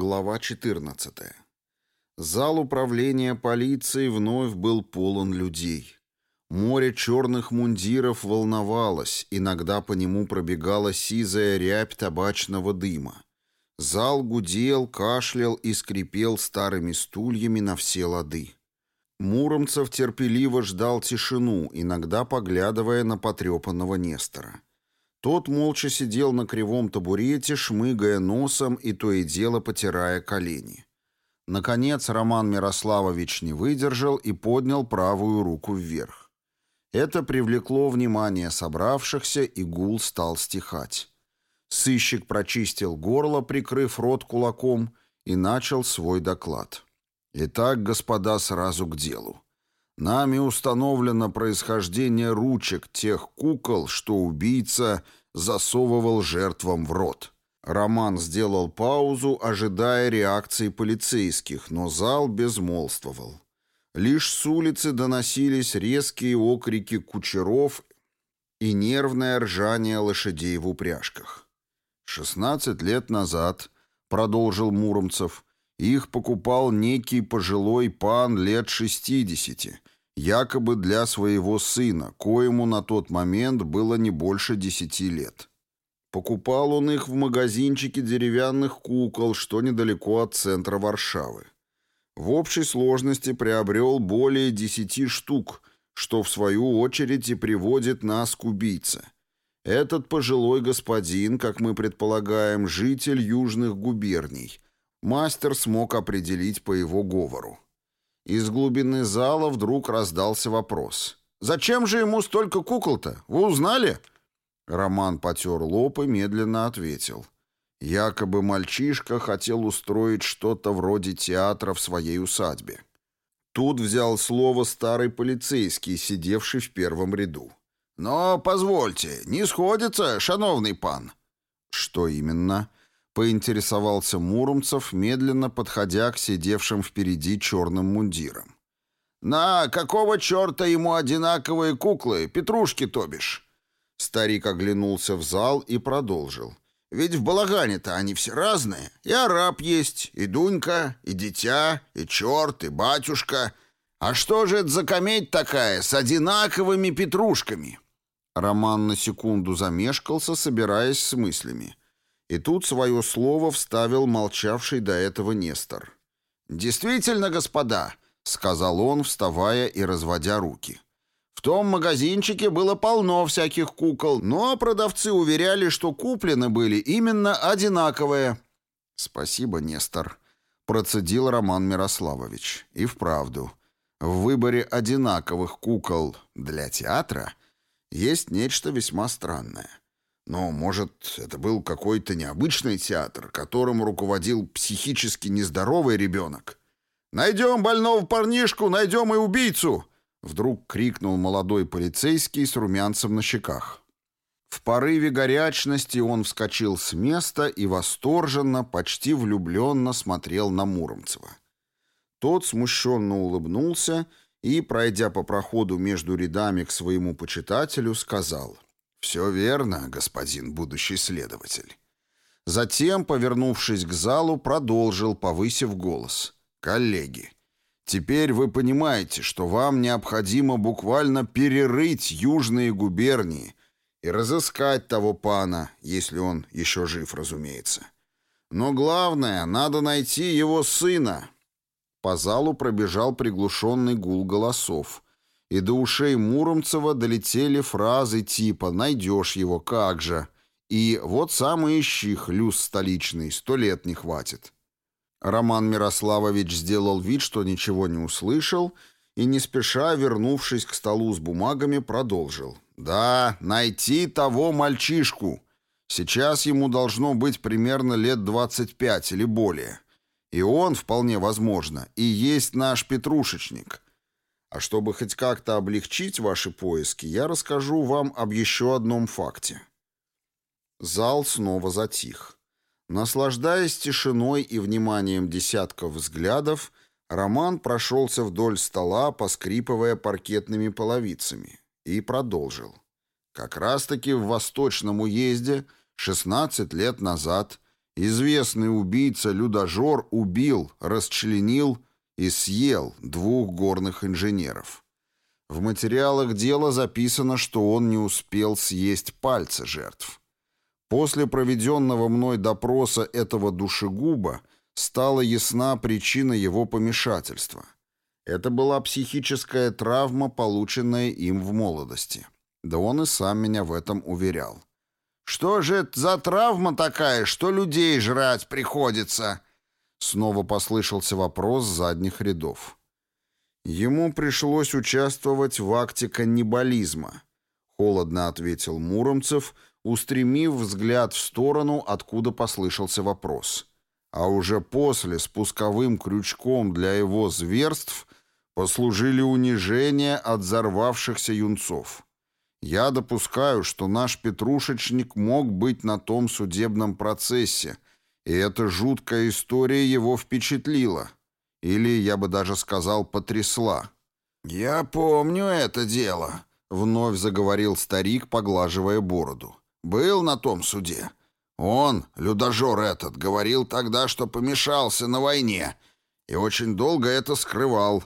Глава 14. Зал управления полицией вновь был полон людей. Море черных мундиров волновалось, иногда по нему пробегала сизая рябь табачного дыма. Зал гудел, кашлял и скрипел старыми стульями на все лады. Муромцев терпеливо ждал тишину, иногда поглядывая на потрепанного Нестора. Тот молча сидел на кривом табурете, шмыгая носом и то и дело потирая колени. Наконец Роман Мирославович не выдержал и поднял правую руку вверх. Это привлекло внимание собравшихся, и гул стал стихать. Сыщик прочистил горло, прикрыв рот кулаком, и начал свой доклад. «Итак, господа, сразу к делу. Нами установлено происхождение ручек тех кукол, что убийца засовывал жертвам в рот. Роман сделал паузу, ожидая реакции полицейских, но зал безмолвствовал. Лишь с улицы доносились резкие окрики кучеров и нервное ржание лошадей в упряжках. «Шестнадцать лет назад», — продолжил Муромцев, — «их покупал некий пожилой пан лет шестидесяти, якобы для своего сына, коему на тот момент было не больше десяти лет. Покупал он их в магазинчике деревянных кукол, что недалеко от центра Варшавы. В общей сложности приобрел более десяти штук, что в свою очередь и приводит нас к убийце. Этот пожилой господин, как мы предполагаем, житель южных губерний. Мастер смог определить по его говору. Из глубины зала вдруг раздался вопрос. «Зачем же ему столько кукол-то? Вы узнали?» Роман потер лоб и медленно ответил. Якобы мальчишка хотел устроить что-то вроде театра в своей усадьбе. Тут взял слово старый полицейский, сидевший в первом ряду. «Но, позвольте, не сходится, шановный пан». «Что именно?» Поинтересовался Муромцев, медленно подходя к сидевшим впереди черным мундирам. «На какого черта ему одинаковые куклы, петрушки, то бишь?» Старик оглянулся в зал и продолжил. «Ведь в балагане-то они все разные. И араб есть, и Дунька, и дитя, и черт, и батюшка. А что же это за кометь такая с одинаковыми петрушками?» Роман на секунду замешкался, собираясь с мыслями. И тут свое слово вставил молчавший до этого Нестор. «Действительно, господа», — сказал он, вставая и разводя руки. «В том магазинчике было полно всяких кукол, но продавцы уверяли, что куплены были именно одинаковые». «Спасибо, Нестор», — процедил Роман Мирославович. «И вправду, в выборе одинаковых кукол для театра есть нечто весьма странное». Но, может, это был какой-то необычный театр, которым руководил психически нездоровый ребенок? «Найдем больного парнишку, найдем и убийцу!» Вдруг крикнул молодой полицейский с румянцем на щеках. В порыве горячности он вскочил с места и восторженно, почти влюбленно смотрел на Муромцева. Тот смущенно улыбнулся и, пройдя по проходу между рядами к своему почитателю, сказал — «Все верно, господин будущий следователь». Затем, повернувшись к залу, продолжил, повысив голос. «Коллеги, теперь вы понимаете, что вам необходимо буквально перерыть южные губернии и разыскать того пана, если он еще жив, разумеется. Но главное, надо найти его сына». По залу пробежал приглушенный гул голосов – и до ушей Муромцева долетели фразы типа «найдешь его, как же» и «вот сам и ищи, хлюс столичный, сто лет не хватит». Роман Мирославович сделал вид, что ничего не услышал, и не спеша, вернувшись к столу с бумагами, продолжил. «Да, найти того мальчишку. Сейчас ему должно быть примерно лет двадцать пять или более. И он, вполне возможно, и есть наш петрушечник». А чтобы хоть как-то облегчить ваши поиски, я расскажу вам об еще одном факте. Зал снова затих. Наслаждаясь тишиной и вниманием десятков взглядов, Роман прошелся вдоль стола, поскрипывая паркетными половицами, и продолжил. Как раз-таки в Восточном уезде 16 лет назад Известный убийца-людожор убил, расчленил и съел двух горных инженеров. В материалах дела записано, что он не успел съесть пальцы жертв. После проведенного мной допроса этого душегуба стала ясна причина его помешательства. Это была психическая травма, полученная им в молодости. Да он и сам меня в этом уверял. «Что же это за травма такая, что людей жрать приходится?» Снова послышался вопрос задних рядов. Ему пришлось участвовать в акте каннибализма. Холодно ответил Муромцев, устремив взгляд в сторону, откуда послышался вопрос. А уже после спусковым крючком для его зверств послужили унижения от взорвавшихся юнцов. Я допускаю, что наш Петрушечник мог быть на том судебном процессе, и эта жуткая история его впечатлила. Или, я бы даже сказал, потрясла. «Я помню это дело», — вновь заговорил старик, поглаживая бороду. «Был на том суде. Он, людожор этот, говорил тогда, что помешался на войне, и очень долго это скрывал.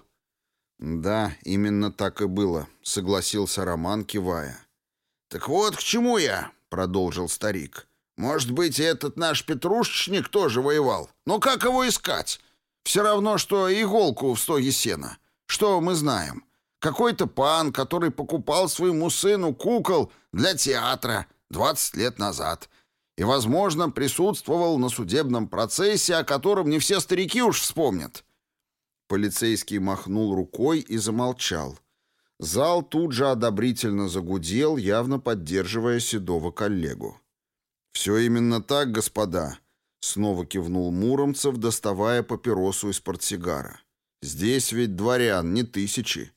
«Да, именно так и было», — согласился Роман, кивая. «Так вот к чему я», — продолжил старик. «Может быть, этот наш петрушечник тоже воевал? Но как его искать? Все равно, что иголку в стоге сена. Что мы знаем? Какой-то пан, который покупал своему сыну кукол для театра 20 лет назад» и, возможно, присутствовал на судебном процессе, о котором не все старики уж вспомнят. Полицейский махнул рукой и замолчал. Зал тут же одобрительно загудел, явно поддерживая седого коллегу. «Все именно так, господа», — снова кивнул Муромцев, доставая папиросу из портсигара. «Здесь ведь дворян не тысячи.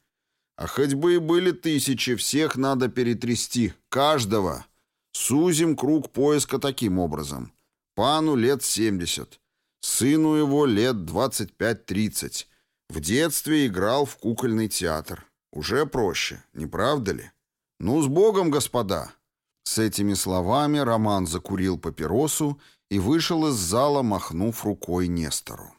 А хоть бы и были тысячи, всех надо перетрясти, каждого. Сузим круг поиска таким образом. Пану лет семьдесят, сыну его лет двадцать пять-тридцать». В детстве играл в кукольный театр. Уже проще, не правда ли? Ну, с Богом, господа!» С этими словами Роман закурил папиросу и вышел из зала, махнув рукой Нестору.